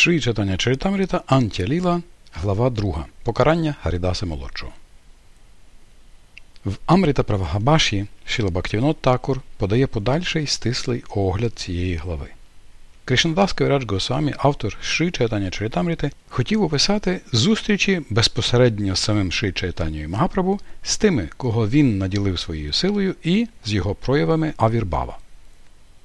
Шрі читання Чаритамріта Антя Ліла, глава 2. Покарання Гарідаси Молодшого. В Амріта Правагабаші Шіла Бактівнот Такур подає подальший стислий огляд цієї глави. Кришнадас Кавірадж Госвамі, автор Шрі Чайтання Чаритамріти, хотів описати зустрічі безпосередньо з самим Шрі Чайтанію Магапрабу з тими, кого він наділив своєю силою, і з його проявами Авірбава.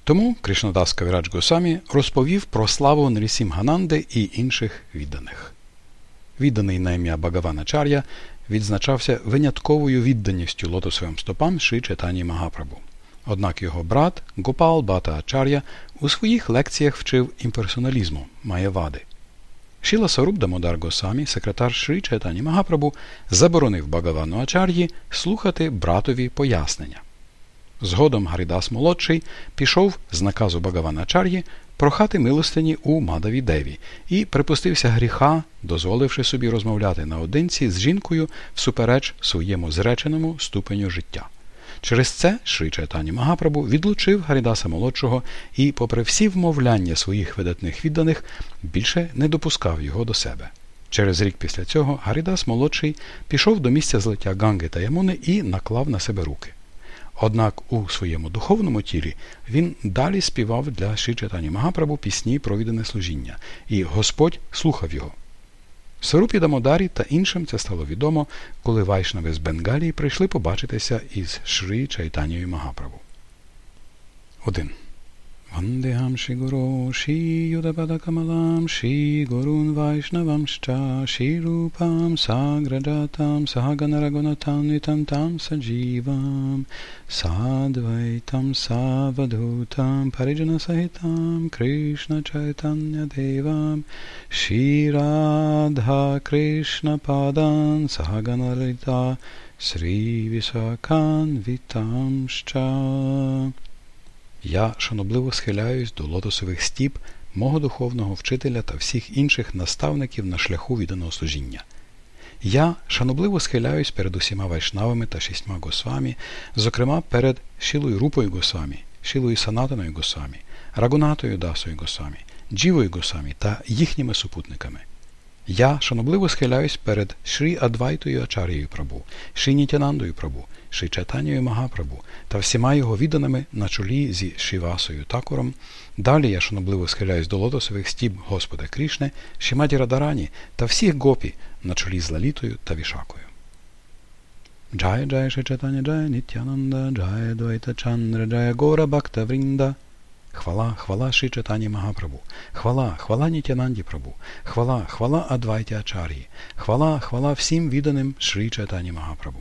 Тому Кришнадас Кавірадж Госамі розповів про славу Нрісім Гананди і інших відданих. Відданий на ім'я Багавана Чар'я відзначався винятковою відданістю лотосовим стопам Ши Читані Магапрабу. Однак його брат Гопал Бата Ачар'я у своїх лекціях вчив імперсоналізму Маєвади. Шіла Саруб Дамодар Госамі, секретар Шри Чайтані Магапрабу, заборонив Багавану Ачар'ї слухати братові пояснення. Згодом Гарідас молодший пішов з наказу Багаваначар'ї прохати милостині у Мадаві Деві і припустився гріха, дозволивши собі розмовляти наодинці з жінкою всупереч своєму зреченому ступеню життя. Через це Шрі Чайтані Магапрабу відлучив Гарідаса молодшого і, попри всі вмовляння своїх видатних відданих, більше не допускав його до себе. Через рік після цього Гарідас молодший пішов до місця злиття Ганги та Ямуни і наклав на себе руки. Однак у своєму духовному тілі він далі співав для Шичатані Магапрабу пісні про віддане служіння, і Господь слухав його. Сарупі Дамодарі та іншим це стало відомо, коли вайшнави з Бенгалії прийшли побачитися із Шрі Чайтанією Магапрабу. 1. Vandeham Shri Guru Shri Yudapada Shri Gurun Vaishnavamscha Shri Rupam Sagrajatam Sahaganaragunatam Tam Sajivam Sadvaitam Savadhutam Parijana Sahitam Krishna Chaitanya Devam Shri Radha Krishna Padan Sahaganarita Sri Visakan Vitamscha Я шанобливо схиляюсь до лотосових стіп мого духовного вчителя та всіх інших наставників на шляху відданого служіння. Я шанобливо схиляюсь перед усіма вайшнавами та шістьма госвамі, зокрема перед Шілою Рупою Госвамі, Шілою Санатаною Госвамі, Рагунатою Дасою Госвамі, Джівою Госвамі та їхніми супутниками. Я шанобливо схиляюсь перед Шрі Адвайтою Ачарією Прабу, Шрі Нітянандою Прабу, Шрі Магапрабу та всіма його відданими на чолі зі Шрівасою Тхакуром. Далі я шанобливо схиляюсь до лотосових стіп Господа Крішни, Шріматі Радгарані та всіх гопі на чолі з Лалітою та Вішакхою. Джая Джая Шрі Чайтан'я Джая Нітянанда, Джая Адвайта Чандра, Джая Гаура Бхакта Врінда. Хвала, хвала Шрі Чайтан'ї Магапрабу, хвала, хвала Нітянанді Прабу, хвала, хвала Адвайті Ачар'ї, хвала, хвала всім відданим Шрі Чайтані Магапрабу.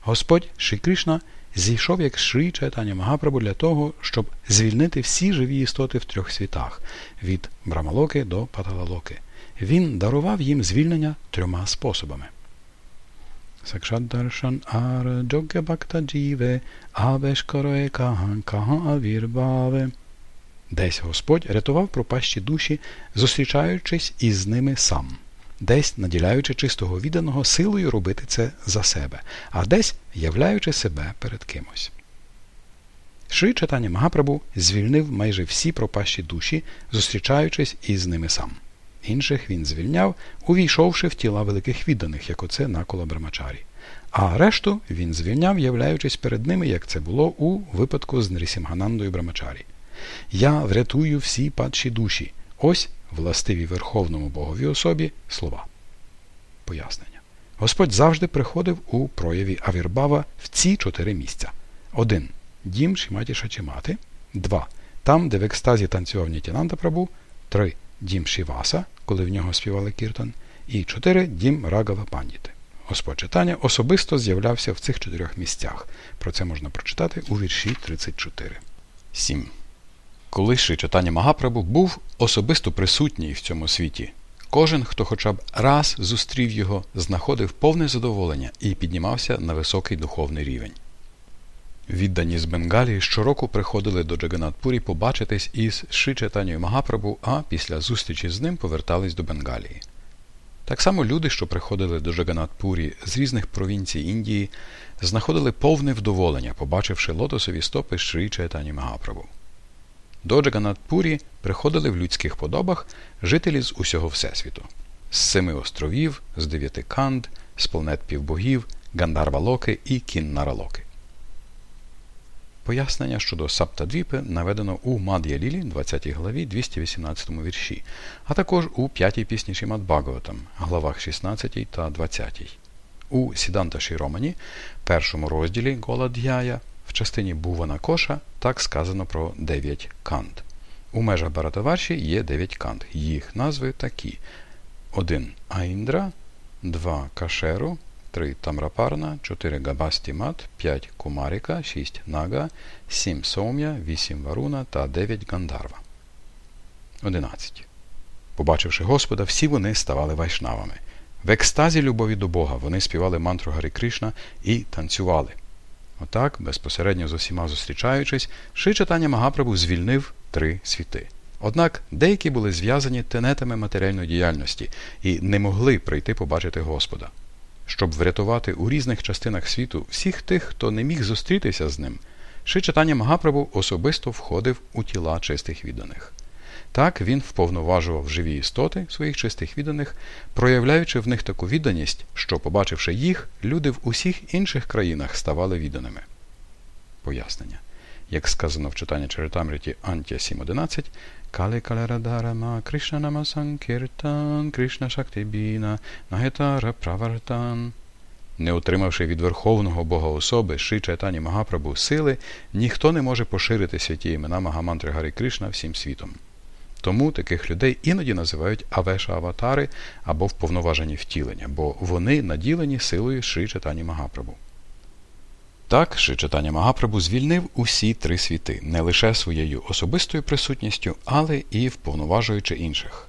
Господь Шрі Кришна зійшов як Шрі Чайтані Магапрабу для того, щоб звільнити всі живі істоти в трьох світах від Брамалоки до Паталалоки. Він дарував їм звільнення трьома способами. Сакшаддаршан ар джіве, авешкароє кахан кахан авірбаве. Десь Господь рятував пропащі душі, зустрічаючись із ними сам, десь наділяючи чистого відданого силою робити це за себе, а десь являючи себе перед кимось. Шри читання Магапрабу звільнив майже всі пропащі душі, зустрічаючись із ними сам. Інших він звільняв, увійшовши в тіла великих відданих, як оце накола Брамачарі. А решту він звільняв, являючись перед ними, як це було у випадку з Нрісімганандою Брамачарі. Я врятую всі падші душі. Ось властиві Верховному Богові особі слова. Пояснення. Господь завжди приходив у прояві Авірбава в ці чотири місця. 1. Дім Шіматі Шачимати. 2. Там, де в екстазі танцював Нітянанда Прабу. 3 дім Шіваса, коли в нього співали Кіртан, і чотири дім Рагава Пандіти. Господь читання особисто з'являвся в цих чотирьох місцях. Про це можна прочитати у вірші 34. 7. Коли Ши читання Магапрабу був особисто присутній в цьому світі, кожен, хто хоча б раз зустрів його, знаходив повне задоволення і піднімався на високий духовний рівень. Віддані з Бенгалії щороку приходили до Джаганатпурі побачитись із Шичетанію Магапрабу, а після зустрічі з ним повертались до Бенгалії. Так само люди, що приходили до Джаганатпурі з різних провінцій Індії, знаходили повне вдоволення, побачивши лотосові стопи Шрі Чайтані Магапрабу. До Джаганатпурі приходили в людських подобах жителі з усього Всесвіту, з семи островів, з дев'яти канд, з планет півбогів, Гандарвалоки і Кіннаралоки. Пояснення щодо Саптадвіпи наведено у Мад'я Лілі, 20 главі 218 вірші, а також у 5 пісні Шімад Бхагаватам, главах 16 та 20. У Сіданта Шіромані, першому розділі Голад'яя, в частині Бувана Коша так сказано про 9 кант. У межах Баратаварші є 9 кант. Їх назви такі: 1 Аіндра, 2 Кашеру, 3 Тамрапарна, 4 Габастімат, 5 Кумаріка, 6 Нага, 7 Сом'я, 8 Варуна та 9 Гандарва. 11. Побачивши Господа, всі вони ставали вайшнавами. В екстазі любові до Бога вони співали мантру Гарі Кришна і танцювали. Отак, безпосередньо з усіма зустрічаючись, Ши читання Магапрабу звільнив три світи. Однак деякі були зв'язані тенетами матеріальної діяльності і не могли прийти побачити Господа. Щоб врятувати у різних частинах світу всіх тих, хто не міг зустрітися з ним, Ши читання Магапрабу особисто входив у тіла чистих відданих. Так він вповноважував живі істоти своїх чистих відданих, проявляючи в них таку відданість, що, побачивши їх, люди в усіх інших країнах ставали відданими. Пояснення. Як сказано в читанні Чаритамріті Антія 7.11, Кали Калерадарама Кришна Нама Санкіртан Кришна Шактибіна Нагетара Правартан. Не отримавши від Верховного Бога особи Ши Чайтані Магапрабу сили, ніхто не може поширити святі імена Магамантри Гарі Кришна всім світом. Тому таких людей іноді називають авеша аватари або вповноважені втілення, бо вони наділені силою Ши Читані Магапрабу. Так, Ши Читання Магапрабу звільнив усі три світи не лише своєю особистою присутністю, але і вповноважуючи інших.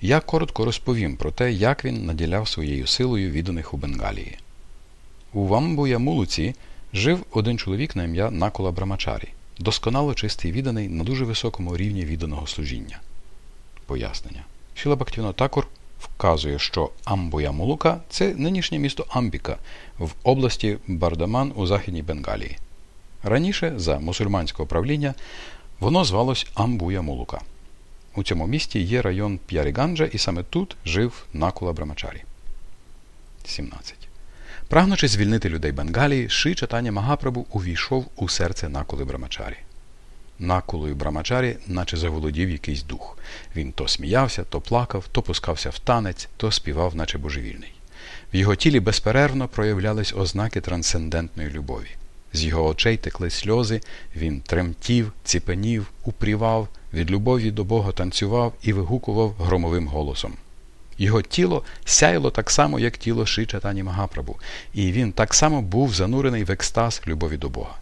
Я коротко розповім про те, як він наділяв своєю силою відданих у Бенгалії. У Вамбуя Мулуці жив один чоловік на ім'я Накола Брамачарі досконало чистий відданий на дуже високому рівні відданого служіння. Пояснення. Шіла Бактівно Такур вказує, що Амбоя Мулука це нинішнє місто Амбіка в області Бардаман у Західній Бенгалії. Раніше, за мусульманського правління, воно звалось Амбуя Мулука. У цьому місті є район П'яриганджа, і саме тут жив Накула Брамачарі. 17. Прагнучи звільнити людей Бенгалії, Ши читання Магапрабу увійшов у серце накули Брамачарі. Накулою Брамачарі, наче заволодів якийсь дух. Він то сміявся, то плакав, то пускався в танець, то співав, наче божевільний. В його тілі безперервно проявлялись ознаки трансцендентної любові. З його очей текли сльози, він тремтів, ціпенів, упрівав, від любові до Бога танцював і вигукував громовим голосом. Його тіло сяяло так само, як тіло Ши Чатані Магапрабу, і він так само був занурений в екстаз любові до Бога.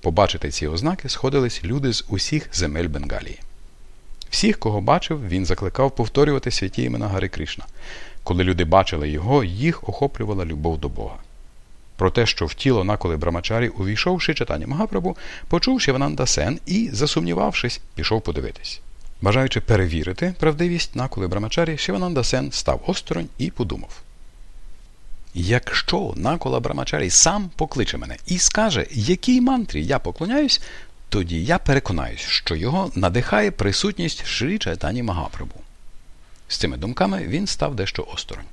Побачити ці ознаки сходились люди з усіх земель Бенгалії. Всіх, кого бачив, він закликав повторювати святі імена Гари Кришна. Коли люди бачили його, їх охоплювала любов до Бога. Про те, що в тіло наколи Брамачарі увійшов Шичатані Магапрабу, почув Шивананда Сен і, засумнівавшись, пішов подивитись. Бажаючи перевірити правдивість наколи Брамачарі, Шивананда Сен став осторонь і подумав. Якщо накола Брамачарі сам покличе мене і скаже, якій мантрі я поклоняюсь, тоді я переконаюсь, що його надихає присутність Шрі Чайтані Магапрабу. З цими думками він став дещо осторонь.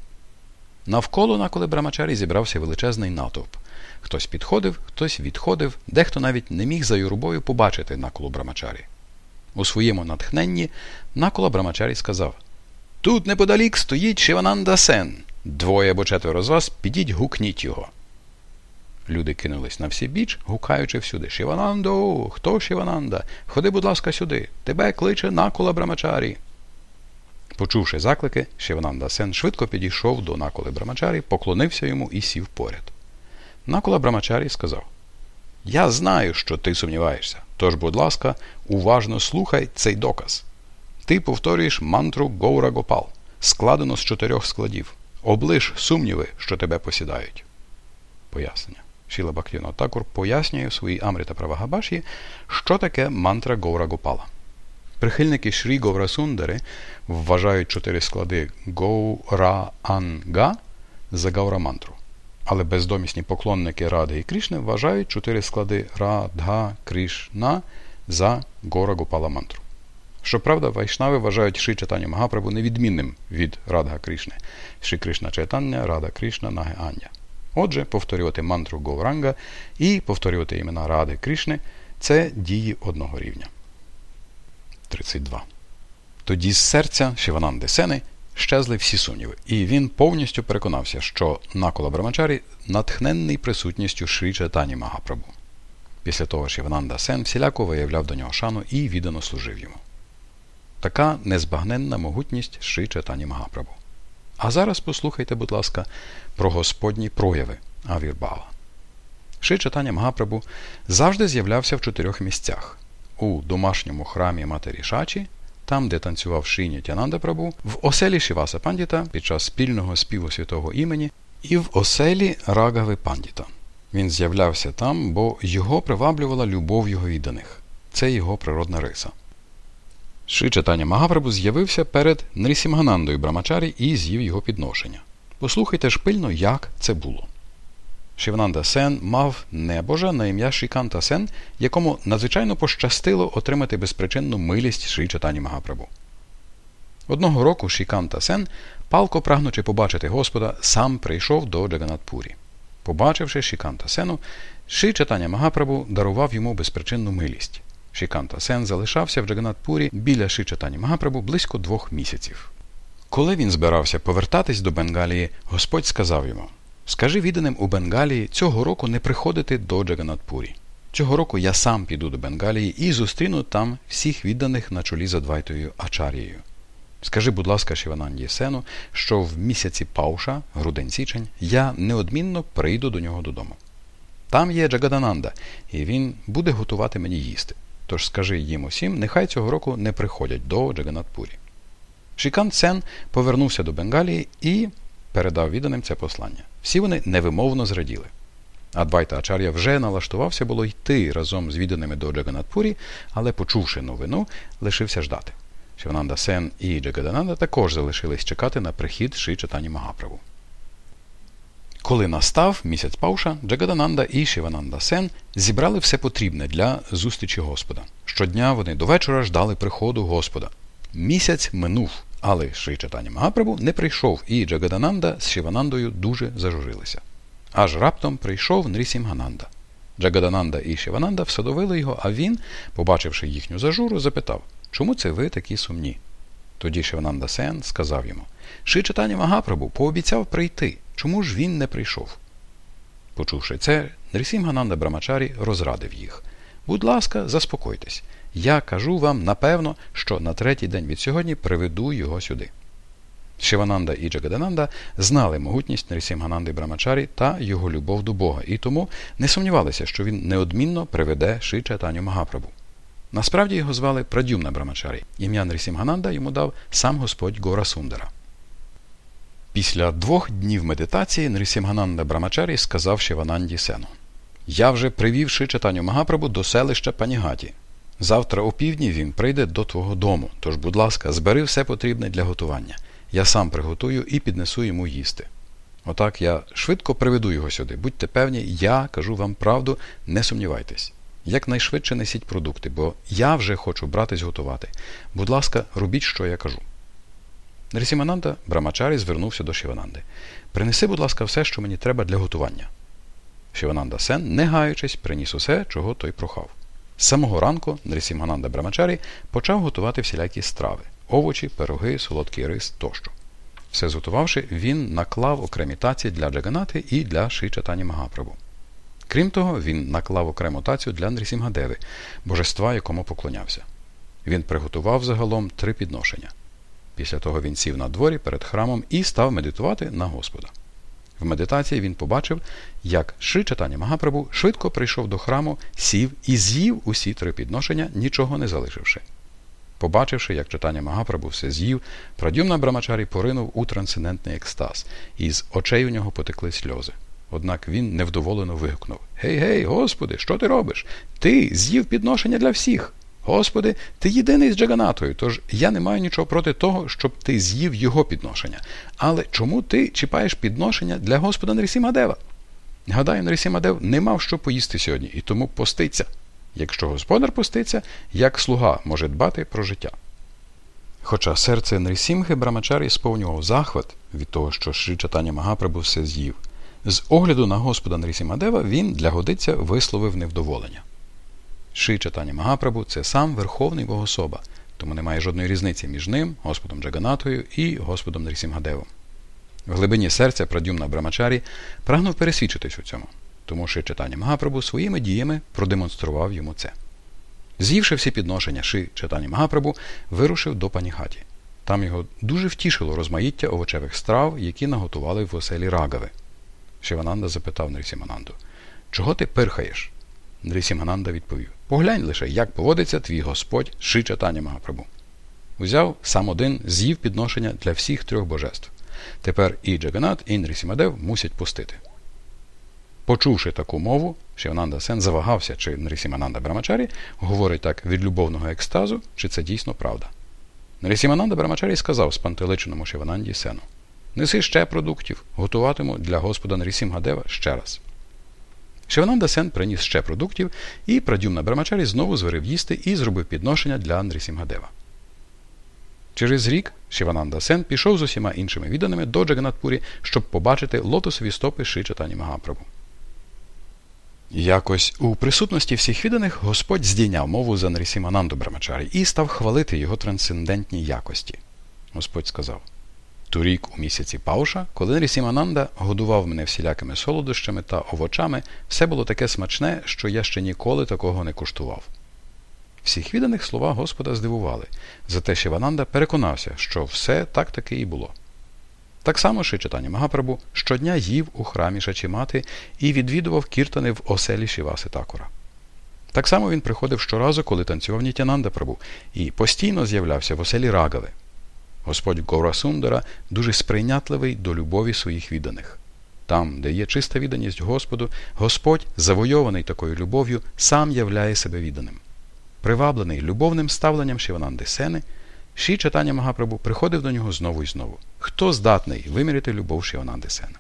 Навколо наколи Брамачарі зібрався величезний натовп. Хтось підходив, хтось відходив, дехто навіть не міг за юрбою побачити наколу Брамачарі. У своєму натхненні накола Брамачарі сказав Тут неподалік стоїть Шивананда Сен. Двоє або четверо з вас підіть гукніть його. Люди кинулись на всі біч, гукаючи всюди Шиванандо, хто Шивананда? Ходи, будь ласка, сюди. Тебе кличе накола Брамачарі. Почувши заклики, Шивананда Сен швидко підійшов до наколи Брамачарі, поклонився йому і сів поряд. Накола Брамачарі сказав Я знаю, що ти сумніваєшся. Тож, будь ласка, уважно слухай цей доказ. Ти повторюєш мантру Гоура Гопал, складену з чотирьох складів. Облиш сумніви, що тебе посідають. Пояснення. Шіла Бактіно Такур пояснює в своїй Амріта Правагабаші, що таке мантра Гоура Гопала. Прихильники Шрі Говра Сундари вважають чотири склади Гоура-Анга за Гаура мантру. Але бездомісні поклонники Радги і Крішни вважають чотири склади Радга Кришна за Гора Гопала мантру. Щоправда, вайшнави вважають Ши Чатані Магапрабу невідмінним від Радга Кришни, Ши Кришна Чайтання, Рада Кришна, Наге Ання. Отже, повторювати мантру Говранга і повторювати імена Ради Кришни це дії одного рівня. 32. Тоді з серця Шивананди Сени щезли всі сумніви, і він повністю переконався, що Накола Брамачарі натхненний присутністю Шрі Чайтані Магапрабу. Після того Шивананда Сен всіляко виявляв до нього шану і віддано служив йому. Така незбагненна могутність Шрі Чайтані Магапрабу. А зараз послухайте, будь ласка, про Господні прояви Авірбала. Ши читання Магапрабу завжди з'являвся в чотирьох місцях: у домашньому храмі Матері Шачі, там, де танцював Шині Тянанда Прабу, в оселі Шиваса Пандіта під час спільного співу святого імені, і в оселі Рагави Пандіта. Він з'являвся там, бо його приваблювала любов його відданих. Це його природна риса. Ши читання Магапрабу з'явився перед Нрісімганандою Брамачарі і з'їв його підношення. Послухайте ж пильно, як це було. Шивананда Сен мав небожа на ім'я Шріканта Сен, якому надзвичайно пощастило отримати безпричинну милість Шрі Чайтан'ї Магапрабу. Одного року Шріканта Сен, палко прагнучи побачити Господа, сам прийшов до Джаґаннатха Пурі. Побачивши Шіканта Сену, Шрі Чатаня Магапрабу дарував йому безпричинну милість. Шіканта Сен залишався в Джаганатпурі біля Шрі Чатані Магапрабу близько двох місяців. Коли він збирався повертатись до Бенгалії, Господь сказав йому Скажи відданим у Бенгалії цього року не приходити до Джаганатпурі. Цього року я сам піду до Бенгалії і зустріну там всіх відданих на чолі з Адвайтою Ачарією. Скажи, будь ласка, Шивананді Сену, що в місяці Пауша, грудень січень, я неодмінно прийду до нього додому. Там є Джагадананда, і він буде готувати мені їсти. Тож скажи їм усім, нехай цього року не приходять до Джаганатпурі. Шікант Сен повернувся до Бенгалії і передав відданим це послання. Всі вони невимовно зраділи. Адвайта Ачар'я вже налаштувався було йти разом з відданими до Джаганатпурі, але, почувши новину, лишився ждати. Шивананда Сен і Джагадананда також залишились чекати на прихід Ши Чатані Магаправу. Коли настав місяць Пауша, Джагадананда і Шивананда Сен зібрали все потрібне для зустрічі Господа. Щодня вони до вечора ждали приходу Господа. Місяць минув, але Шри Чатані Магапрабу не прийшов, і Джагадананда з Шиванандою дуже зажурилися. Аж раптом прийшов Нрісімгананда. Джагадананда і Шивананда всадовили його, а він, побачивши їхню зажуру, запитав Чому це ви такі сумні? Тоді Шивананда Сен сказав йому Ши Чатані Магапрабу пообіцяв прийти. Чому ж він не прийшов? Почувши це, Нрісімгананда Брамачарі розрадив їх. Будь ласка, заспокойтесь. Я кажу вам напевно, що на третій день від сьогодні приведу його сюди. Шивананда і Джагадананда знали могутність Нрісімгананди Брамачарі та його любов до Бога, і тому не сумнівалися, що він неодмінно приведе Ши Чайтаню Магапрабу. Насправді його звали Прадюмна Брамачарі. Ім'я Нрісімгананда йому дав сам Господь Гора Сундара. Після двох днів медитації Нрісімгананда Брамачарі сказав Шивананді Сену Я вже привів Ши Чайтаню Магапрабу до селища Панігаті. Завтра о півдні він прийде до твого дому, тож, будь ласка, збери все потрібне для готування. Я сам приготую і піднесу йому їсти. Отак я швидко приведу його сюди. Будьте певні, я кажу вам правду, не сумнівайтесь. Якнайшвидше несіть продукти, бо я вже хочу братись готувати. Будь ласка, робіть, що я кажу. Нрісімананда Брамачарі звернувся до Шивананди. Принеси, будь ласка, все, що мені треба для готування. Шивананда Сен, не гаючись, приніс усе, чого той прохав. З самого ранку Нрісімгананда Брамачарі почав готувати всілякі страви овочі, пироги, солодкий рис тощо. Все зготувавши, він наклав окремі таці для Джаганати і для Шичатані Магапрабу. Крім того, він наклав окрему тацю для Нрісімгадеви, божества, якому поклонявся. Він приготував загалом три підношення. Після того він сів на дворі перед храмом і став медитувати на Господа. В медитації він побачив, як Ши Чатані Магапрабу швидко прийшов до храму, сів і з'їв усі три підношення, нічого не залишивши. Побачивши, як читання Магапрабу все з'їв, Прадюмна Брамачарі поринув у трансцендентний екстаз, і з очей у нього потекли сльози. Однак він невдоволено вигукнув Гей, гей, Господи, що ти робиш? Ти з'їв підношення для всіх. Господи, ти єдиний з Джаганатою, тож я не маю нічого проти того, щоб ти з'їв його підношення. Але чому ти чіпаєш підношення для Господа Нрісімадева? Гадаю, Нрісімадев не мав що поїсти сьогодні і тому поститься. якщо господар пуститься, як слуга може дбати про життя. Хоча серце Нрісімхи Брамачарі сповнював захват від того, що Шрі Чатаня Магапрабу все з'їв, з огляду на Господа Нрісімадева він для годиця висловив невдоволення. Шрі Чатаня Магапрабу це сам Верховний Богособа, тому немає жодної різниці між ним, Господом Джаганатою і Господом Нрісімгадевом. В глибині серця Прадюмна Брамачарі прагнув пересвідчитись у цьому, тому що читання Магапрабу своїми діями продемонстрував йому це. З'ївши всі підношення Ши читання Магапрабу, вирушив до паніхаті. Там його дуже втішило розмаїття овочевих страв, які наготували в оселі рагави. Шивананда запитав Нрісімананду Чого ти пирхаєш? Нрісімананда відповів Поглянь лише, як поводиться твій Господь Ши читання Магапрабу. Узяв сам один, з'їв підношення для всіх трьох божеств. Тепер і Джаганат, і Нрісімадев мусять пустити. Почувши таку мову, Шивананда Сен завагався, чи Нрісімананда Брамачарі говорить так від любовного екстазу, чи це дійсно правда. Нрісімананда Брамачарі сказав спантеличеному Шивананді Сену Неси ще продуктів, готуватиму для Господа Нрісімгадева ще раз. Шивананда Сен приніс ще продуктів, і Прадюмна Брамачарі знову зварив їсти і зробив підношення для Нрісімгадева. Через рік Шивананда Сен пішов з усіма іншими відданими до Джаганатпурі, щоб побачити лотосові стопи Ши Чатані Магапрабу. Якось у присутності всіх відданих Господь здійняв мову за Нарісімананду Брамачарі і став хвалити його трансцендентні якості. Господь сказав Торік у місяці Пауша, коли Нарісімананда годував мене всілякими солодощами та овочами, все було таке смачне, що я ще ніколи такого не куштував. Всіх відданих слова Господа здивували, зате Шивананда переконався, що все так таки і було. Так само читання Магапрабу щодня їв у храмі Шачімати і відвідував кіртани в оселі Шіваси Такура. Так само він приходив щоразу, коли танцював Нітянанда Прабу, і постійно з'являвся в оселі Рагави. Господь Гора Сундара дуже сприйнятливий до любові своїх відданих. Там, де є чиста відданість Господу, Господь, завойований такою любов'ю, сам являє себе відданим. Приваблений любовним ставленням Шивананди Сени, Ші читання Магапрабу приходив до нього знову і знову. Хто здатний виміряти любов Шивананди Сена?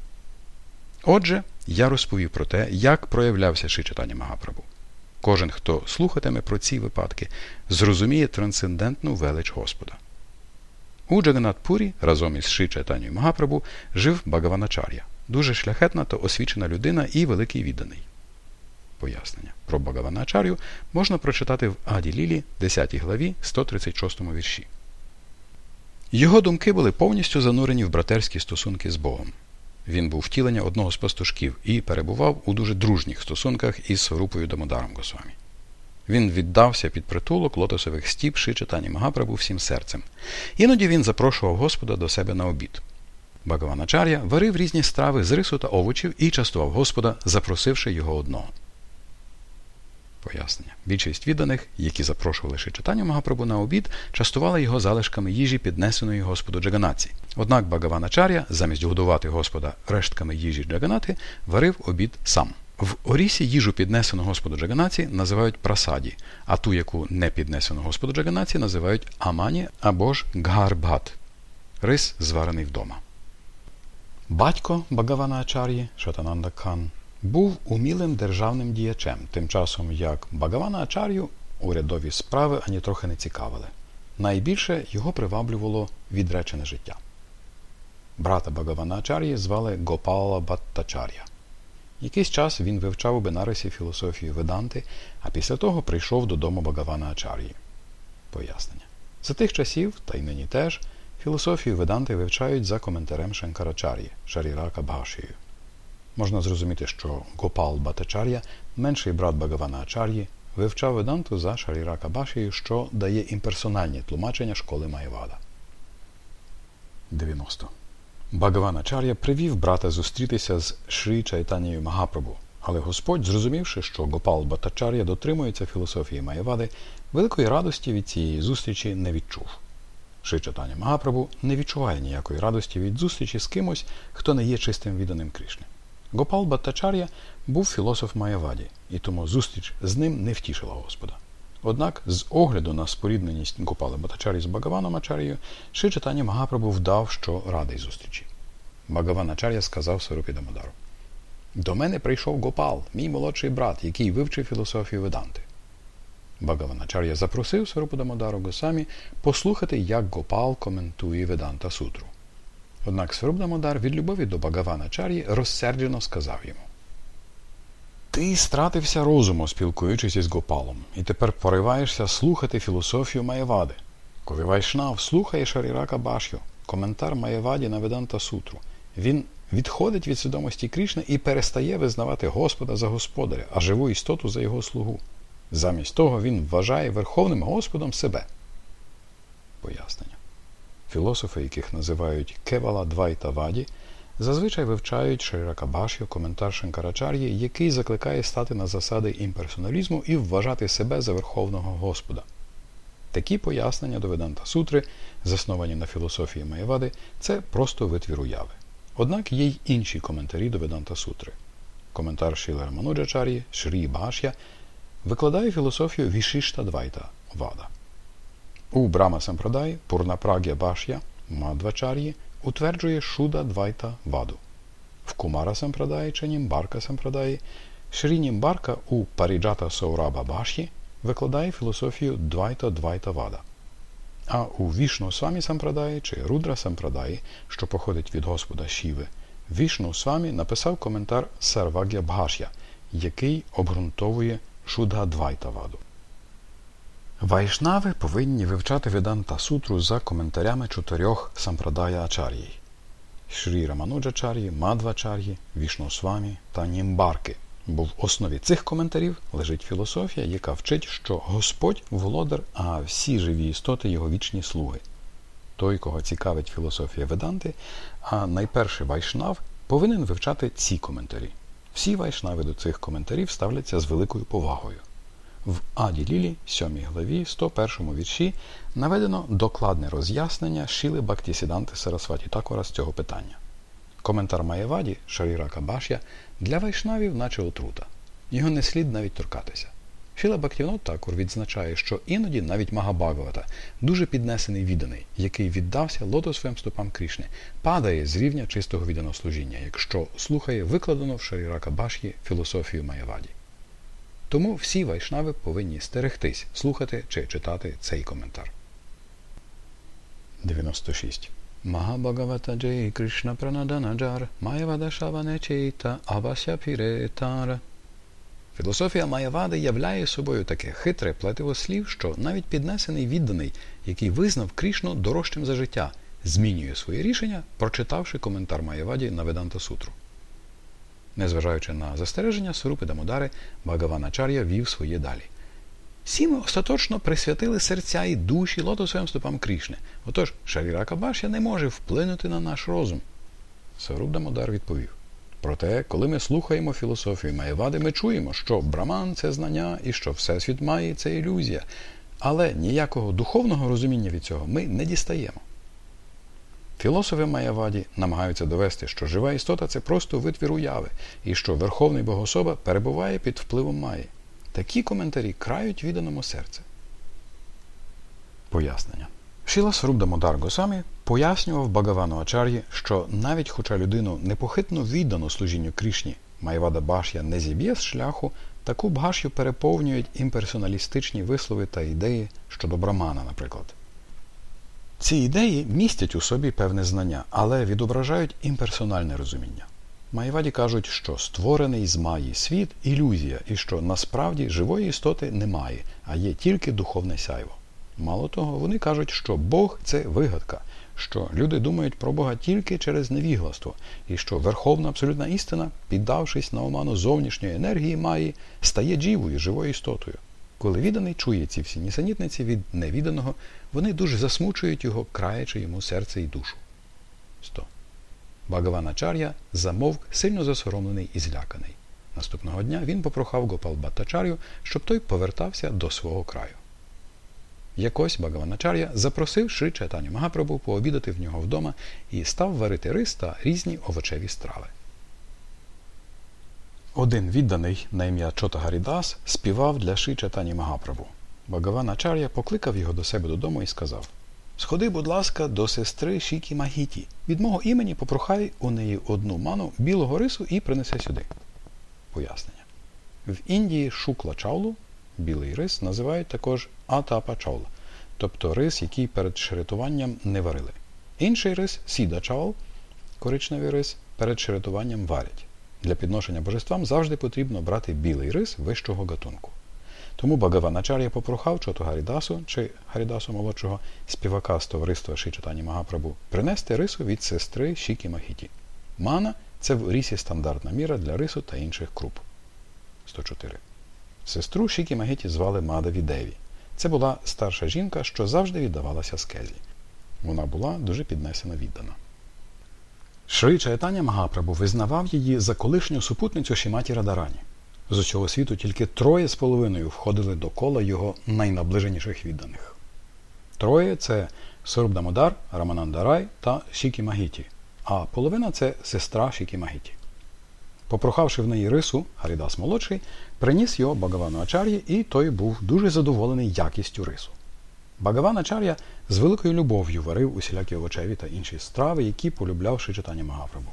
Отже, я розповів про те, як проявлявся Ші читання Магапрабу. Кожен, хто слухатиме про ці випадки, зрозуміє трансцендентну велич Господа. У Джаганатпурі разом із Ши Чайтанію Магапрабу жив Багаваначар'я, дуже шляхетна та освічена людина і великий відданий. Пояснення про Багаваначар'ю можна прочитати в Аді Лілі, 10 главі, 136 вірші. Його думки були повністю занурені в братерські стосунки з Богом. Він був втілення одного з пастушків і перебував у дуже дружніх стосунках із Сварупою Дамодаром Госвамі. Він віддався під притулок лотосових стіп читання Магапрабу всім серцем. Іноді він запрошував Господа до себе на обід. Багаваначар'я варив різні страви з рису та овочів і частував Господа, запросивши його одного. Пояснення. Більшість відданих, які запрошували читання Магапрабу на обід, частували його залишками їжі, піднесеної Господу Джаганаці. Однак Багаваначар'я, замість годувати Господа рештками їжі Джаганати, варив обід сам. В Орісі їжу піднесену Господу Джаганаці називають прасаді, а ту, яку не піднесену Господу Джаганаці, називають амані або ж ггарбгат рис, зварений вдома. Батько Багавана Ачар'ї Шатананда Кан був умілим державним діячем, тим часом як Багавана Ачар'ю урядові справи ані трохи не цікавили. Найбільше його приваблювало відречене життя. Брата Багавана Ачар'ї звали Гопала Баттачар'я. Якийсь час він вивчав у Бенарисі філософію Веданти, а після того прийшов додому Багавана Ачар'ї. Пояснення. За тих часів, та й нині теж, філософію Веданти вивчають за коментарем Шанкарачар'ї, Шарірака Бхашією. Можна зрозуміти, що Гопал Батачар'я, менший брат Багавана Ачар'ї, вивчав Веданту за Шарірака Башією, що дає імперсональні тлумачення школи Маєвада. 90. Багаваначар'я привів брата зустрітися з Шрі Чайтанією Магапрабу, але Господь, зрозумівши, що Гопал Батачар'я дотримується філософії Маєвади, великої радості від цієї зустрічі не відчув. Шрі Чайтаня Магапрабу не відчуває ніякої радості від зустрічі з кимось, хто не є чистим відданим Кришні. Гопал Баттачар'я був філософ Маєваді, і тому зустріч з ним не втішила Господа. Однак, з огляду на спорідненість Гопали Батачарі з Багаваном Ачарією, Ши читання Магапрабу вдав, що радий зустрічі. Багаван Ачар'я сказав Сарупі Дамодару. До мене прийшов Гопал, мій молодший брат, який вивчив філософію Веданти. Багаваначар'я запросив Сварупадамодару Госамі послухати, як Гопал коментує Веданта Сутру. Однак Сварупдамодар від любові до Багаваначар'ї розсерджено сказав йому Ти стратився розуму, спілкуючись із Гопалом, і тепер пориваєшся слухати філософію Маєвади. Коли Вайшнав слухає Шарірака Башю, коментар Маєваді на Веданта Сутру, він відходить від свідомості Крішни і перестає визнавати Господа за господаря, а живу істоту за його слугу. Замість того він вважає Верховним Господом себе. Пояснення. Філософи, яких називають Кевала Двайта Ваді, зазвичай вивчають Шриракабашю, коментар Шанкарачар'ї, який закликає стати на засади імперсоналізму і вважати себе за Верховного Господа. Такі пояснення до Веданта Сутри, засновані на філософії Маявади, це просто витвір уяви. Однак є й інші коментарі до Веданта-сутри. Коментар Шріли Рамануджачар'ї, Шрі Башя викладає філософію Вішишта Двайта Вада. У Брама Сампрадаї Пурнапрагья Башя Мадвачар'ї утверджує Шуда Двайта Ваду. В Кумара Сампрадаї чи Німбарка Сампрадаї Шрі Німбарка у Паріджата Саураба Баші викладає філософію Двайта Двайта Вада. А у Вішну Свамі Сампрадаї чи Рудра Сампрадаї, що походить від Господа Шіви, Вішну Свамі написав коментар Сарвагя Бхашя, який обґрунтовує Шудгадвайтаваду. Вайшнави повинні вивчати Веданта Сутру за коментарями чотирьох сампрадая Ачар'ї Шрі Рамануджачар'ї, Мадвачар'ї, Вішносвамі та Німбарки, бо в основі цих коментарів лежить філософія, яка вчить, що Господь володар, а всі живі істоти його вічні слуги. Той, кого цікавить філософія Веданти, а найперший вайшнав повинен вивчати ці коментарі. Всі вайшнави до цих коментарів ставляться з великою повагою. В Аді Лілі, 7 главі, 101 вірші, наведено докладне роз'яснення Шіли Бактісіданти Сарасваті Такора з цього питання. Коментар Маєваді Шаріра Кабашя для вайшнавів, наче отрута. Його не слід навіть торкатися. Шіла Бактівнот також відзначає, що іноді навіть Магабагавата, дуже піднесений відданий, який віддався лотосовим стопам Крішни, падає з рівня чистого відданослужіння, якщо слухає викладену в Шарірака Баш'ї філософію Маєваді. Тому всі вайшнави повинні стерегтись, слухати чи читати цей коментар. 96. Магабагавата Джей Кришна Пранаданаджар Маєвада Шаване Чейта Авася Піретара Філософія Маявади являє собою таке хитре плетиво слів, що навіть піднесений відданий, який визнав Крішну дорожчим за життя, змінює своє рішення, прочитавши коментар Маяваді на Веданта Сутру. Незважаючи на застереження, Сурупи Дамодари, Багаваначар'я вів своє далі. Всі ми остаточно присвятили серця і душі лотосовим стопам Крішни. Отож, Шаріра Кабашя не може вплинути на наш розум. Саруп Дамодар відповів. Проте, коли ми слухаємо філософію Маєвади, ми чуємо, що браман це знання і що Всесвіт має це ілюзія. Але ніякого духовного розуміння від цього ми не дістаємо. Філософи Маяваді намагаються довести, що жива істота це просто витвір уяви, і що Верховний Богособа перебуває під впливом Маї. Такі коментарі крають відданому серце. Пояснення. Шіла Сарубда Модар Госамі пояснював Багавану Ачар'ї, що навіть хоча людину непохитно віддано служінню Крішні, Майвада Баш'я не зіб'є з шляху, таку баш'ю переповнюють імперсоналістичні вислови та ідеї щодо брамана, наприклад. Ці ідеї містять у собі певне знання, але відображають імперсональне розуміння. Маєваді кажуть, що створений з Маї світ ілюзія, і що насправді живої істоти немає, а є тільки духовне сяйво. Мало того, вони кажуть, що Бог це вигадка, що люди думають про Бога тільки через невігластво, і що верховна абсолютна істина, піддавшись на оману зовнішньої енергії Маї, стає джівою, живою істотою. Коли відданий чує ці всі нісенітниці від невіданого, вони дуже засмучують його, краячи йому серце і душу. 100. Багаваначар'я замовк, сильно засоромлений і зляканий. Наступного дня він попрохав Гопал Баттачар'ю, щоб той повертався до свого краю. Якось Багаваначар'я запросив Шри Чайтаню Магапрабу пообідати в нього вдома і став варити рис та різні овочеві страви. Один відданий на ім'я Чота Гарідас співав для Ши Чайтані Магапрабу. Багаваначар'я покликав його до себе додому і сказав Сходи, будь ласка, до сестри Шікі Магіті. Від мого імені попрохай у неї одну ману білого рису і принеси сюди. Пояснення. В Індії Шукла Чаулу білий рис, називають також атапа чаул, тобто рис, який перед ширитуванням не варили. Інший рис сіда чаул, коричневий рис, перед ширитуванням варять. Для підношення божествам завжди потрібно брати білий рис вищого гатунку. Тому Багаваначар'я попрохав чоту Гарідасу чи Гарідасу молодшого співака з товариства Шичатані Магапрабу принести рису від сестри Шікі Махіті. Мана це в рісі стандартна міра для рису та інших круп. 104. Сестру Шікі Магіті звали Мадаві Деві. Це була старша жінка, що завжди віддавалася скезі. Вона була дуже піднесена віддана. Шри Чайтаня Магапрабу визнавав її за колишню супутницю Шіматі Радарані. З усього світу тільки троє з половиною входили до кола його найнаближеніших відданих. Троє це Сурбдамодар, Раманандарай та Шікі Магіті, а половина це сестра Шікі Магіті. Попрохавши в неї рису, Гарідас молодший, приніс його Багавану Ачар'ї, і той був дуже задоволений якістю рису. Багаван Ачар'я з великою любов'ю варив усілякі овочеві та інші страви, які полюбляв читання Магапрабу.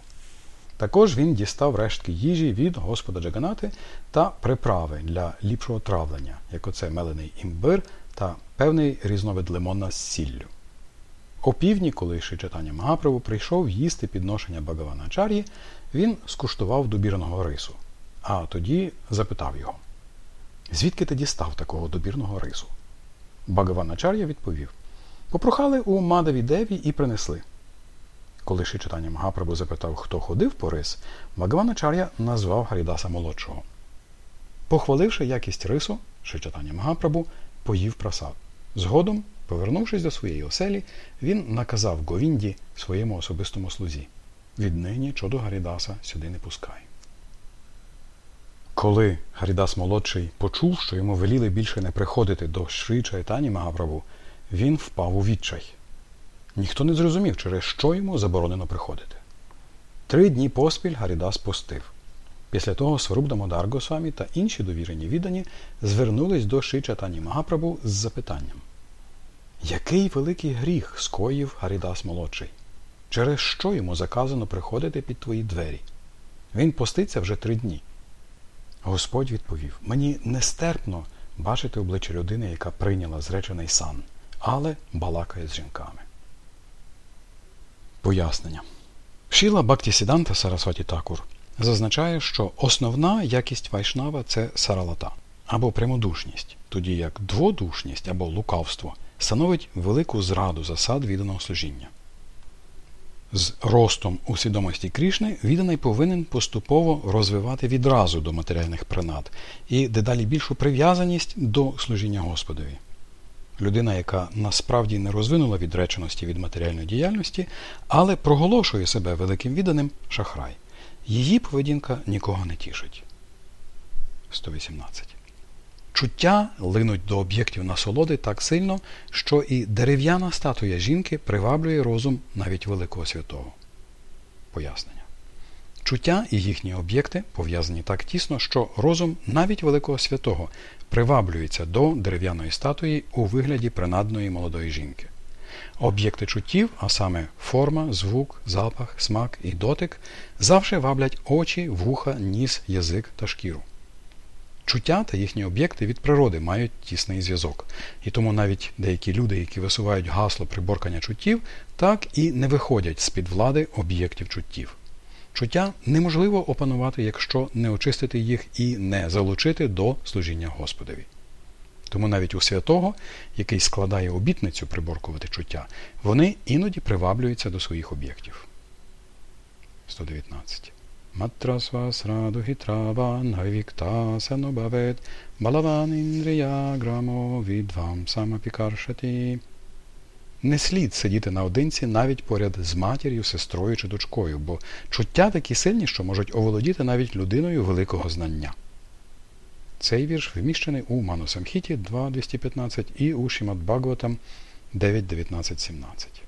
Також він дістав рештки їжі від Господа Джаганати та приправи для ліпшого травлення, як оце мелений імбир та певний різновид лимона з сіллю. О півдні, коли читання Магаправу прийшов їсти підношення Багавана Ачар'ї, він скуштував добірного рису, а тоді запитав його: Звідки ти дістав такого добірного рису? Багаван Ачар'я відповів: Попрохали у Мадаві Деві і принесли. Коли читання Магапрабу запитав, хто ходив по рис, Багаваначар'я назвав Гарідаса молодшого. Похваливши якість рису, читання Магапрабу поїв прасад. Згодом, повернувшись до своєї оселі, він наказав Говінді своєму особистому слузі. Віднині чудо Гарідаса сюди не пускай. Коли Гарідас молодший почув, що йому веліли більше не приходити до Шрі Чайтані Магапрабу, він впав у відчай. Ніхто не зрозумів, через що йому заборонено приходити. Три дні поспіль Гарідас постив. Після того Сваруб Дамодар та інші довірені віддані звернулись до Шичатані Магапрабу з запитанням: Який великий гріх скоїв Гарідас молодший? Через що йому заказано приходити під твої двері? Він поститься вже три дні. Господь відповів: Мені нестерпно бачити обличчя людини, яка прийняла зречений сан, але балакає з жінками. Пояснення. Шіла Бактісіданта Сарасваті Такур зазначає, що основна якість вайшнава це саралата або прямодушність, тоді як дводушність або лукавство становить велику зраду засад відданого служіння. З ростом у свідомості Крішни відданий повинен поступово розвивати відразу до матеріальних принад і дедалі більшу прив'язаність до служіння Господові. Людина, яка насправді не розвинула відреченості від матеріальної діяльності, але проголошує себе великим відданим шахрай. Її поведінка нікого не тішить. 118. Чуття линуть до об'єктів насолоди так сильно, що і дерев'яна статуя жінки приваблює розум навіть великого святого. Пояснення. Чуття і їхні об'єкти пов'язані так тісно, що розум навіть великого святого приваблюється до дерев'яної статуї у вигляді принадної молодої жінки. Об'єкти чуттів, а саме форма, звук, запах, смак і дотик, завжди ваблять очі, вуха, ніс, язик та шкіру. Чуття та їхні об'єкти від природи мають тісний зв'язок, і тому навіть деякі люди, які висувають гасло приборкання чуттів, так і не виходять з під влади об'єктів чуттів. Чуття неможливо опанувати, якщо не очистити їх і не залучити до служіння Господові. Тому навіть у святого, який складає обітницю приборкувати чуття, вони іноді приваблюються до своїх об'єктів. 119. Матрасвасраду хитраван гавікта санобавет балаван індрія грамо відвам самапікаршати. Не слід сидіти наодинці навіть поряд з матір'ю, сестрою чи дочкою, бо чуття такі сильні, що можуть оволодіти навіть людиною великого знання. Цей вірш вміщений у Манусамхіті 2.215 і у Шімат Бхагаватам 9.19.17.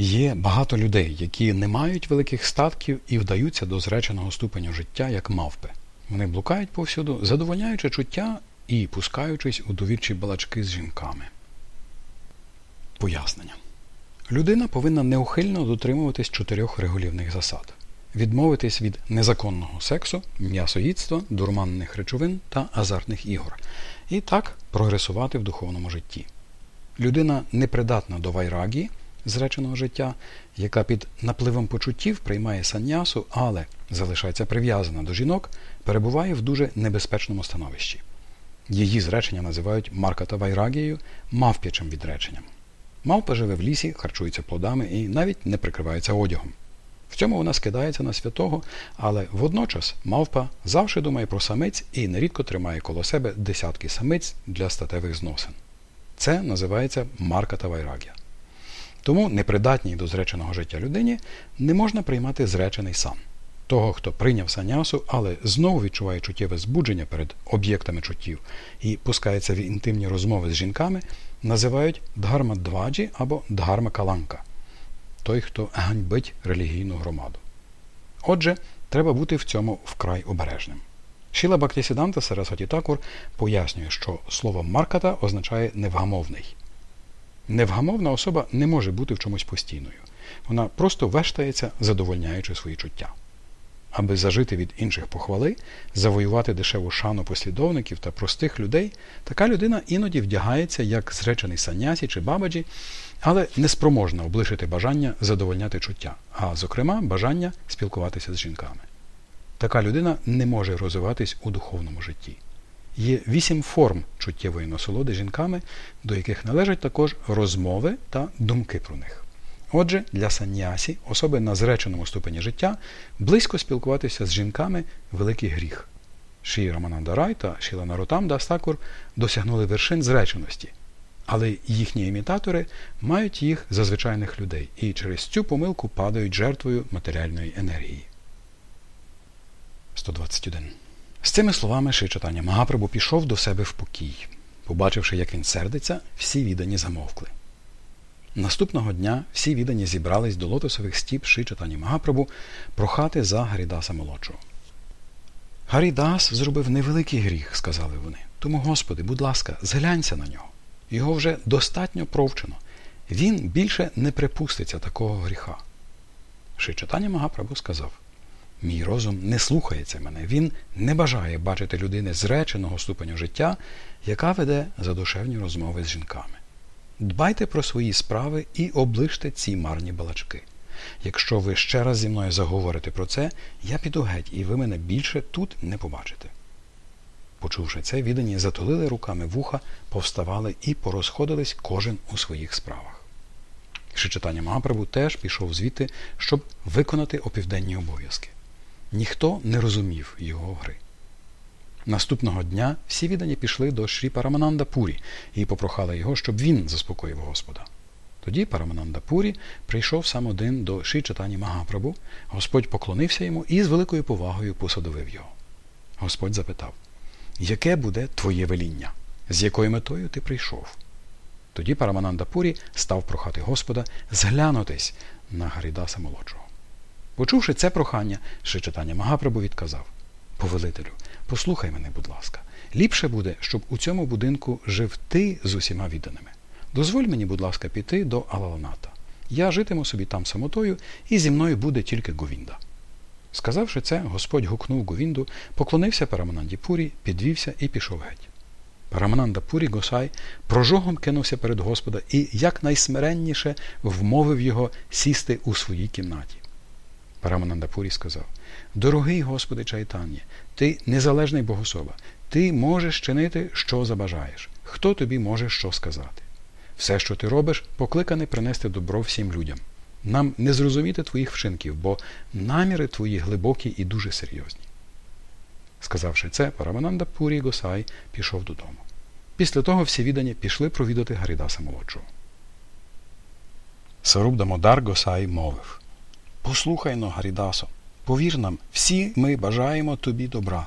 Є багато людей, які не мають великих статків і вдаються до зреченого ступеню життя як мавпи. Вони блукають повсюду, задовольняючи чуття і пускаючись у довірчі балачки з жінками. Пояснення. Людина повинна неухильно дотримуватись чотирьох регулівних засад. відмовитись від незаконного сексу, м'ясоїдства, дурманних речовин та азартних ігор, і так прогресувати в духовному житті. Людина непридатна до вайрагі, зреченого життя, яка під напливом почуттів приймає санясу, але залишається прив'язана до жінок, перебуває в дуже небезпечному становищі. Її зречення називають марката вайрагією, мавп'ячим відреченням. Мавпа живе в лісі, харчується плодами і навіть не прикривається одягом. В цьому вона скидається на святого, але водночас мавпа завжди думає про самиць і нерідко тримає коло себе десятки самиць для статевих зносин. Це називається марка та вайрагія. Тому непридатній до зреченого життя людині не можна приймати зречений сан. Того, хто прийняв санясу, але знову відчуває чуттєве збудження перед об'єктами чуттів і пускається в інтимні розмови з жінками, називають дгарма-дваджі або дгарма-каланка той, хто ганьбить релігійну громаду. Отже, треба бути в цьому вкрай обережним. Шіла Бактісіданта Сарасваті Такур пояснює, що слово марката означає невгамовний. Невгамовна особа не може бути в чомусь постійною. Вона просто вештається, задовольняючи свої чуття. Аби зажити від інших похвали, завоювати дешеву шану послідовників та простих людей, така людина іноді вдягається як зречений санясі чи бабаджі, але неспроможна облишити бажання задовольняти чуття, а зокрема бажання спілкуватися з жінками. Така людина не може розвиватись у духовному житті. Є вісім форм чуттєвої насолоди жінками, до яких належать також розмови та думки про них. Отже, для саньясі, особи на зреченому ступені життя, близько спілкуватися з жінками великий гріх. Ші Раманандарай та Шіла Нарутам Дастакур досягнули вершин зреченості, але їхні імітатори мають їх за звичайних людей і через цю помилку падають жертвою матеріальної енергії. 121. З цими словами Шичатання Магапрабу пішов до себе в покій. Побачивши, як він сердиться, всі віддані замовкли. Наступного дня всі віддані зібрались до лотосових стіп Шичатані Магапрабу прохати за Гарідаса молодшого. Гарідас зробив невеликий гріх, сказали вони. Тому, Господи, будь ласка, зглянься на нього. Його вже достатньо провчено. Він більше не припуститься такого гріха. Шичатані Магапрабу сказав Мій розум не слухається мене, він не бажає бачити людини зреченого ступеню життя, яка веде задушевні розмови з жінками. Дбайте про свої справи і облиште ці марні балачки. Якщо ви ще раз зі мною заговорите про це, я піду геть, і ви мене більше тут не побачите. Почувши це, віддані затулили руками вуха, повставали і порозходились кожен у своїх справах. Шичатання Магапрабу теж пішов звідти, щоб виконати опівденні обов'язки. Ніхто не розумів його гри. Наступного дня всі віддані пішли до Шрі Парамананда Пурі і попрохали його, щоб він заспокоїв Господа. Тоді Парамананда Пурі прийшов сам один до Шрі Чатані Магапрабу, Господь поклонився йому і з великою повагою посадовив його. Господь запитав, яке буде твоє веління? З якою метою ти прийшов? Тоді Парамананда Пурі став прохати Господа зглянутись на Гарідаса молодшого. Почувши це прохання, Шичатання Магапрабу відказав Повелителю, послухай мене, будь ласка, ліпше буде, щоб у цьому будинку жив ти з усіма відданими. Дозволь мені, будь ласка, піти до Алаланата. Я житиму собі там самотою, і зі мною буде тільки Говінда. Сказавши це, Господь гукнув Говінду, поклонився Парамананді Пурі, підвівся і пішов геть. Парамананда Пурі Госай прожогом кинувся перед Господа і якнайсмиренніше вмовив його сісти у своїй кімнаті. Параманандапурі сказав Дорогий Господи Чайтан'є, ти незалежний богособа, ти можеш чинити, що забажаєш. Хто тобі може що сказати? Все, що ти робиш, покликане принести добро всім людям. Нам не зрозуміти твоїх вчинків, бо наміри твої глибокі і дуже серйозні. Сказавши це, Парамананда Пурі Госай пішов додому. Після того всі віддані пішли провідати Гарідаса молодшого. Саруб Дамодар Госай мовив Послухай но, Гарідасо, повір нам, всі ми бажаємо тобі добра.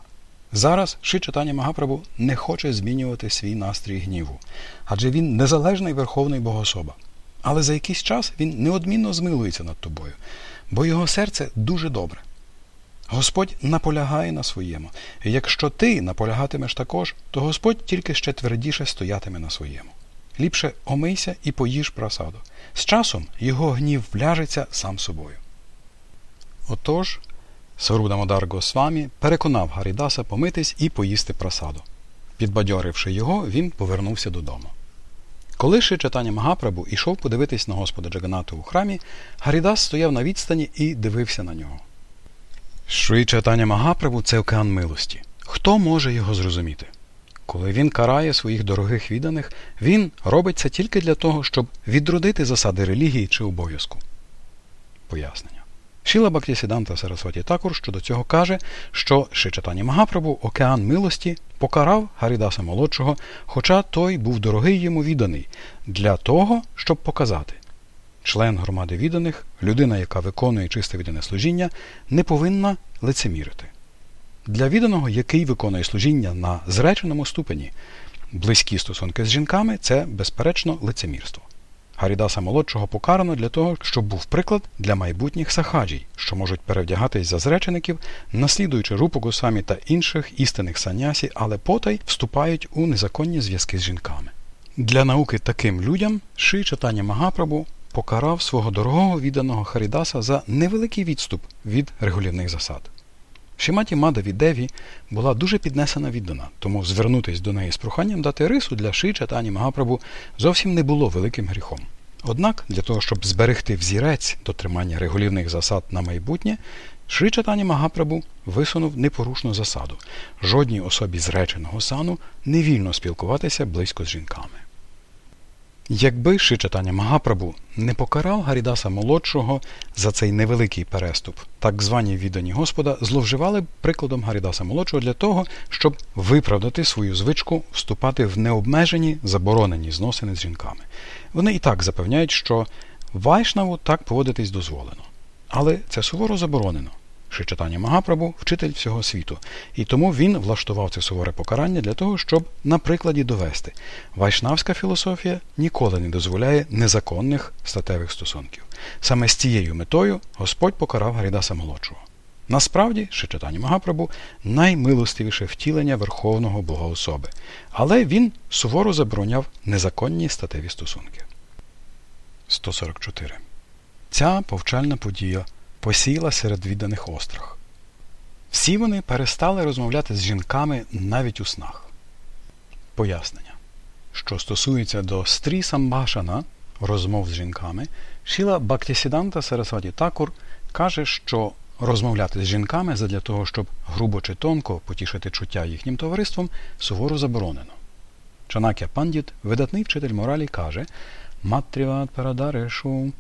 Зараз Шичатані Магапрабу не хоче змінювати свій настрій гніву, адже він незалежний верховний богособа. Але за якийсь час він неодмінно змилується над тобою, бо його серце дуже добре. Господь наполягає на своєму. І якщо ти наполягатимеш також, то Господь тільки ще твердіше стоятиме на своєму. Ліпше омийся і поїж просаду. З часом його гнів вляжеться сам собою. Отож, Саруда Модар Госвамі переконав Гарідаса помитись і поїсти просаду. Підбадьоривши його, він повернувся додому. Коли ще читання Магапрабу йшов подивитись на Господа Джаганату у храмі, Гарідас стояв на відстані і дивився на нього. Шри читання Магапрабу це океан милості. Хто може його зрозуміти? Коли він карає своїх дорогих відданих, він робить це тільки для того, щоб відродити засади релігії чи обов'язку. Пояснення. Шіла Бактісіданта Сарасваті також щодо цього каже, що Шичатані Магапрабу океан милості покарав Гарідаса молодшого, хоча той був дорогий йому відданий, для того, щоб показати. Член громади відданих, людина, яка виконує чисте віддане служіння, не повинна лицемірити. Для відданого, який виконує служіння на зреченому ступені, близькі стосунки з жінками це, безперечно, лицемірство. Гарідаса молодшого покарано для того, щоб був приклад для майбутніх сахаджій, що можуть перевдягатись за зречеників, наслідуючи рупу Госамі та інших істинних санясі, але потай вступають у незаконні зв'язки з жінками. Для науки таким людям Ши читання Магапрабу покарав свого дорогого відданого Харідаса за невеликий відступ від регулівних засад. Шиматі Мадаві Деві була дуже піднесена віддана, тому звернутись до неї з проханням дати рису для Ши Чатані Магапрабу зовсім не було великим гріхом. Однак, для того, щоб зберегти взірець дотримання регулівних засад на майбутнє, Шри Чатані Магапрабу висунув непорушну засаду жодній особі зреченого сану не вільно спілкуватися близько з жінками. Якби Шичатаня Магапрабу не покарав Гарідаса молодшого за цей невеликий переступ, так звані віддані Господа зловживали б прикладом Гарідаса молодшого для того, щоб виправдати свою звичку вступати в необмежені заборонені зносини з жінками. Вони і так запевняють, що Вайшнаву так поводитись дозволено. Але це суворо заборонено. Шичатані Магапрабу вчитель всього світу, і тому він влаштував це суворе покарання для того, щоб на прикладі довести. Вайшнавська філософія ніколи не дозволяє незаконних статевих стосунків. Саме з цією метою Господь покарав Гарідаса молодшого. Насправді, Шичатані Магапрабу наймилостивіше втілення Верховного Бога особи, але він суворо забороняв незаконні статеві стосунки. 144. Ця повчальна подія посіяла серед відданих острах. Всі вони перестали розмовляти з жінками навіть у снах. Пояснення. Що стосується до стрі самбашана, розмов з жінками, Шіла Бактісіданта Сарасваді Такур каже, що розмовляти з жінками задля того, щоб грубо чи тонко потішити чуття їхнім товариством, суворо заборонено. Чанакя Пандіт, видатний вчитель моралі, каже Матріват парадарешу.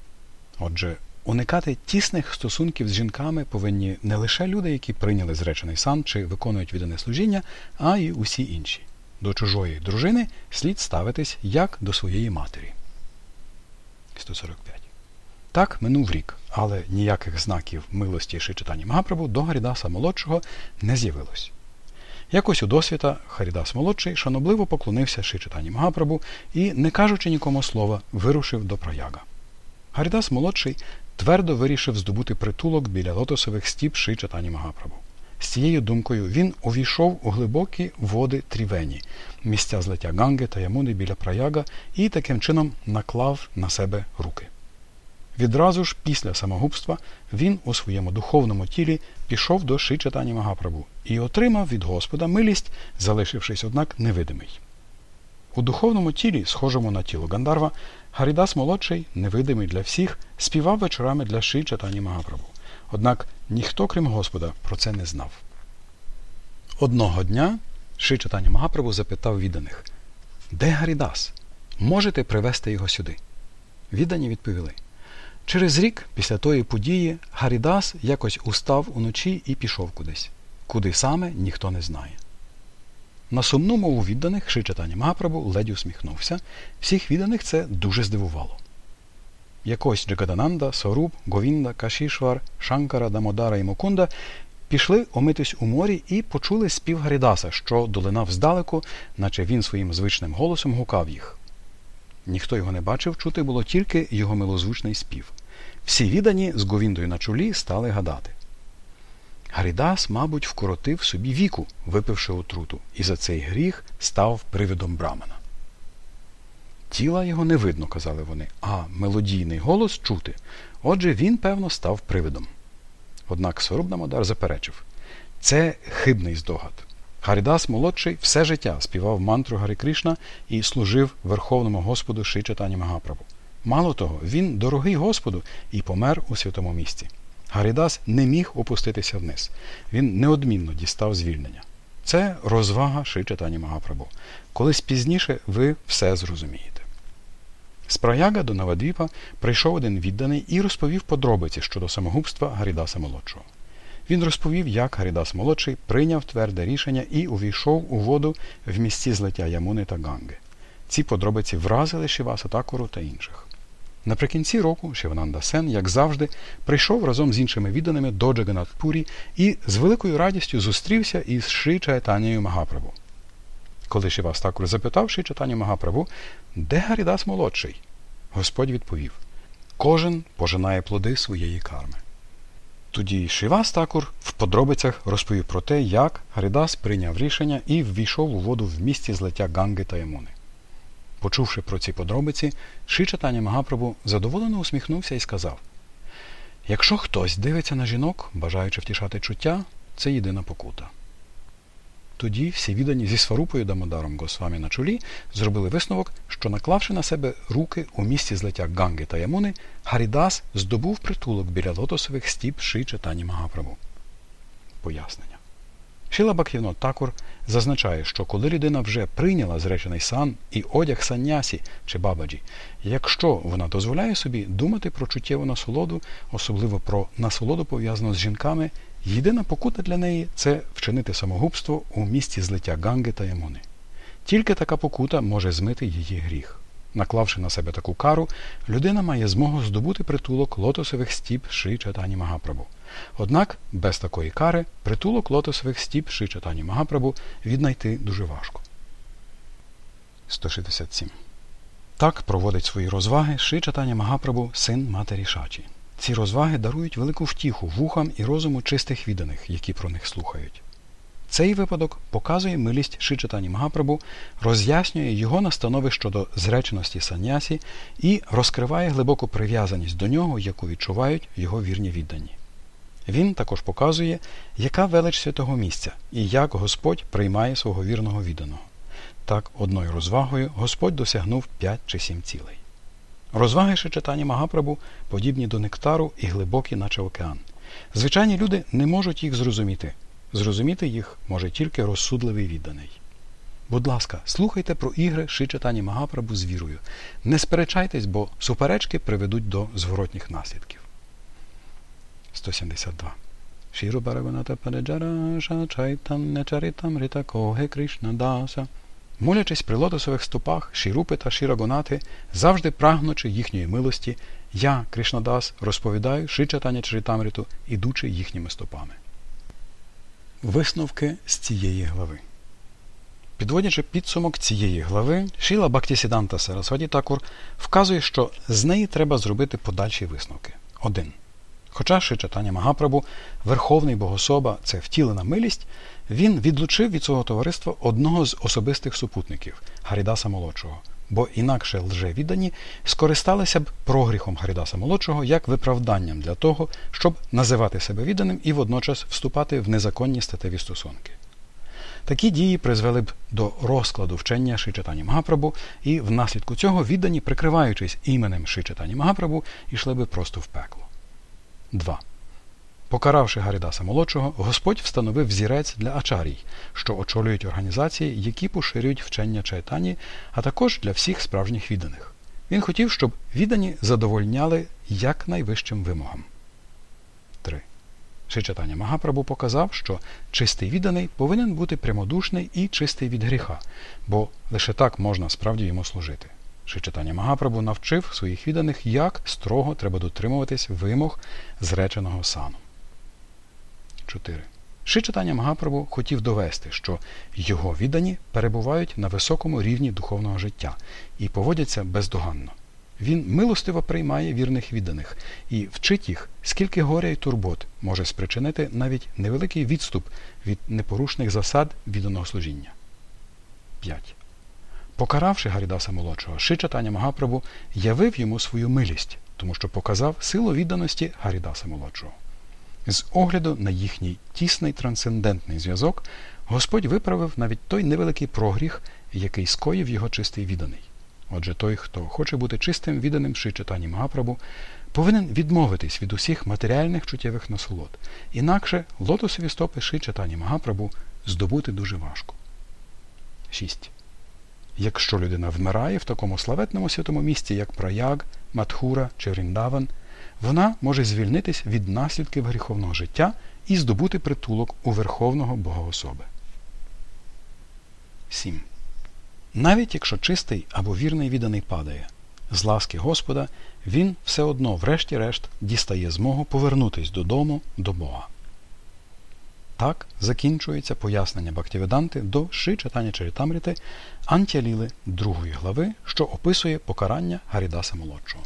Отже, Уникати тісних стосунків з жінками повинні не лише люди, які прийняли зречений сан чи виконують віддане служіння, а й усі інші. До чужої дружини слід ставитись як до своєї матері. 145. Так минув рік, але ніяких знаків милості Шичитані Магапрабу до Гарідаса молодшого не з'явилось. Якось у досвіта Харідас молодший шанобливо поклонився Шичитані Магапрабу і, не кажучи нікому слова, вирушив до прояга. Гарідас молодший твердо вирішив здобути притулок біля лотосових стіп Ши Чатані Магапрабу. З цією думкою він увійшов у глибокі води Трівені, місця злиття Ганги та Ямуни біля праяга і таким чином наклав на себе руки. Відразу ж після самогубства він у своєму духовному тілі пішов до Ши Чатані Магапрабу і отримав від Господа милість, залишившись, однак, невидимий. У духовному тілі, схожому на тіло Гандарва, Гарідас молодший, невидимий для всіх, співав вечорами для Ши Чатані Магапрабу. Однак ніхто, крім Господа, про це не знав. Одного дня Ши Чатані Магапрабу запитав відданих Де Гарідас? Можете привезти його сюди? Віддані відповіли. Через рік після тої події Гарідас якось устав уночі і пішов кудись. Куди саме ніхто не знає. На сумну мову відданих Шичатані Магапрабу ледь усміхнувся. Всіх відданих це дуже здивувало. Якось Джагадананда, Соруб, Говінда, Кашішвар, Шанкара, Дамодара і Мукунда пішли омитись у морі і почули спів Гарідаса, що долинав здалеку, наче він своїм звичним голосом гукав їх. Ніхто його не бачив, чути було тільки його милозвучний спів. Всі віддані з Говіндою на чолі стали гадати. Гарідас, мабуть, вкоротив собі віку, випивши отруту, і за цей гріх став привидом Брамана. Тіла його не видно, казали вони, а мелодійний голос чути. Отже, він, певно, став привидом. Однак Сорубдамодар заперечив це хибний здогад. Гарідас молодший все життя співав мантру Гарі Кришна і служив Верховному Господу Ши Чатані Магаправу. Мало того, він дорогий Господу і помер у святому місці. Гарідас не міг опуститися вниз. Він неодмінно дістав звільнення. Це розвага Ши Чатані Магапрабу. Колись пізніше ви все зрозумієте. З Праяга до Навадвіпа прийшов один відданий і розповів подробиці щодо самогубства Гарідаса Молодшого. Він розповів, як Гарідас Молодший прийняв тверде рішення і увійшов у воду в місці злиття Ямуни та Ганги. Ці подробиці вразили Шіваса Такуру та інших. Наприкінці року Шивананда Сен, як завжди, прийшов разом з іншими відданими до Джаганатпурі і з великою радістю зустрівся із Ши Чайтанією Магаправу. Коли Шивас Такур запитав Ши Чайтанію Магаправу, де Гарідас молодший, Господь відповів: Кожен пожинає плоди своєї карми. Тоді Шивас Такур в подробицях розповів про те, як Гарідас прийняв рішення і ввійшов у воду в місті злиття Ганги та Ямуни. Почувши про ці подробиці, Ши Чатаня Магапрабу задоволено усміхнувся і сказав: Якщо хтось дивиться на жінок, бажаючи втішати чуття, це єдина покута. Тоді всі віддані зі сварупою Дамодаром Госвамі на чолі зробили висновок, що, наклавши на себе руки у місці злиття Ганги та Ямуни, Гарідас здобув притулок біля лотосових стіп Ши Чатані Магапрабу. Пояснення. Шіла Бак'єно Такур зазначає, що коли людина вже прийняла зречений сан і одяг саннясі чи бабаджі, якщо вона дозволяє собі думати про чуттєву насолоду, особливо про насолоду пов'язану з жінками, єдина покута для неї це вчинити самогубство у місті злиття Ганги та Ямуни. Тільки така покута може змити її гріх. Наклавши на себе таку кару, людина має змогу здобути притулок лотосових стіп Ши Чатані Магапрабу. Однак без такої кари притулок лотосових стіп Ши Чатані Магапрабу віднайти дуже важко. 167. Так проводить свої розваги Ши Чатані Магапрабу, син матері Шачі. Ці розваги дарують велику втіху вухам і розуму чистих відданих, які про них слухають. Цей випадок показує милість Шичатані Магапрабу, роз'яснює його настанови щодо зреченості санясі і розкриває глибоку прив'язаність до нього, яку відчувають його вірні віддані. Він також показує, яка велич святого місця і як Господь приймає свого вірного відданого. Так, одною розвагою Господь досягнув п'ять чи сім цілей. Розваги Шичатані Магапрабу подібні до нектару і глибокі, наче океан. Звичайні люди не можуть їх зрозуміти. Зрозуміти їх може тільки розсудливий відданий. Будь ласка, слухайте про ігри Шичатані Магапрабу з вірою. Не сперечайтесь, бо суперечки приведуть до зворотніх наслідків. 172. Шіру Бараваната Падеджараша Чайтам Чаритам Рита Коге Кришна Даса. Молячись при лотосових стопах Шірупи та Шірагонати, завжди прагнучи їхньої милості, я, Кришнадас, розповідаю Шичатаня Чаритамриту, ідучи їхніми стопами. Висновки з цієї глави. Підводячи підсумок цієї глави, Шіла Бактісіданта Сарасваді Такур вказує, що з неї треба зробити подальші висновки. 1. Хоча Шичатаня Магапрабу, Верховний Богособа, це втілена милість, він відлучив від свого товариства одного з особистих супутників Гарідаса Молодшого, бо інакше лжевіддані скористалися б прогріхом Гарідаса Молодшого як виправданням для того, щоб називати себе відданим і водночас вступати в незаконні статеві стосунки. Такі дії призвели б до розкладу вчення Шичатані Магапрабу, і внаслідку цього віддані, прикриваючись іменем Шичатані Магапрабу, йшли би просто в пекло. 2. Покаравши Гарідаса молодшого, Господь встановив взірець для ачарій, що очолюють організації, які поширюють вчення Чайтані, а також для всіх справжніх відданих. Він хотів, щоб віддані задовольняли якнайвищим вимогам. 3. Шичатання Магапрабу показав, що чистий відданий повинен бути прямодушний і чистий від гріха, бо лише так можна справді йому служити. Шичатання Магапрабу навчив своїх відданих, як строго треба дотримуватись вимог зреченого сану. 4. Шичатання Магапрабу хотів довести, що його віддані перебувають на високому рівні духовного життя і поводяться бездоганно. Він милостиво приймає вірних відданих і вчить їх, скільки горя і турбот може спричинити навіть невеликий відступ від непорушних засад відданого служіння. 5. Покаравши Гарідаса молодшого, Шичатання Магапрабу явив йому свою милість, тому що показав силу відданості Гарідаса молодшого. З огляду на їхній тісний трансцендентний зв'язок, Господь виправив навіть той невеликий прогріх, який скоїв його чистий відданий. Отже, той, хто хоче бути чистим відданим Ши Читані Магапрабу, повинен відмовитись від усіх матеріальних чуттєвих насолод. Інакше лотосові стопи Ши Читані Магапрабу здобути дуже важко. 6. Якщо людина вмирає в такому славетному святому місці, як Праяг, Матхура чи Ріндаван, вона може звільнитись від наслідків гріховного життя і здобути притулок у Верховного Бога особи. 7. Навіть якщо чистий або вірний відданий падає, з ласки Господа він все одно, врешті-решт, дістає змогу повернутись додому до Бога. Так закінчується пояснення Бактіведанти до Ши Читання Чарітамріти Антяліли другої глави, що описує покарання Гарідаса Молодшого.